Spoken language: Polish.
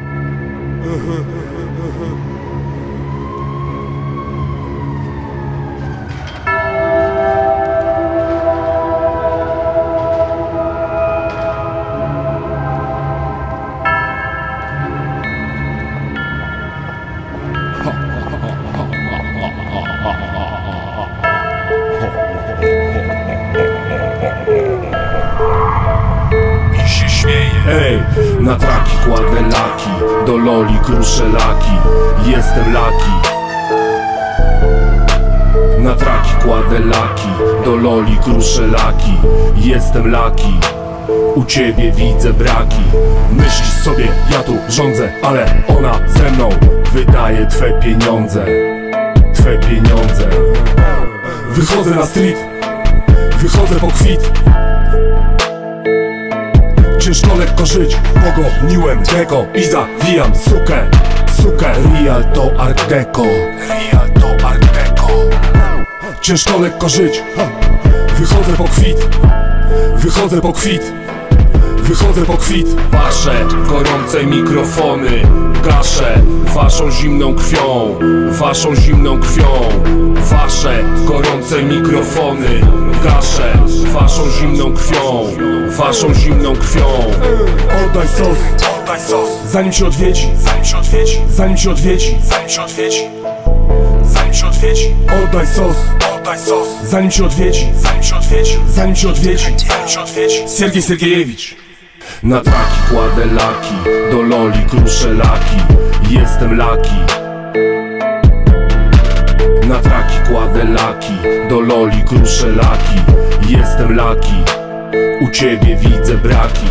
Ha ha ha ha ha! Ej, na traki kładę laki Do loli kruszę laki Jestem laki. Na traki kładę laki Do loli kruszę laki Jestem laki. U ciebie widzę braki Myślisz sobie, ja tu rządzę Ale ona ze mną wydaje twe pieniądze. Twe pieniądze. Wychodzę na street Wychodzę po kwit Ciężko lekko żyć, pogoniłem tego i zawijam sukę, sukę Real to art deco. Real to art deco. Ciężko lekko żyć, wychodzę po kwit. Wychodzę po kwit Wychodzę po kwit. Wasze gorące mikrofony Gaszę waszą zimną krwią Waszą zimną krwią. Wasze gorące mikrofony Gaszę waszą zimną krwią Waszą zimną krwią. Oddaj sos, Oddaj sos, zanim się odwiedzi zanim się odwiedzi Zanim się odwiedzi Zanim się odwiedzi Zanim się odwiedzi. Oddaj sos, Oddaj sos, zanim się odwiedzi zanim się odwiedzi Zanim się odwiedzi Zanim się odwiedzi. Siergiej Sergiejewicz Na traki kładę laki Do loli kruszę laki. Jestem laki Na traki kładę laki Do loli kruszę laki. Jestem laki U ciebie widzę braki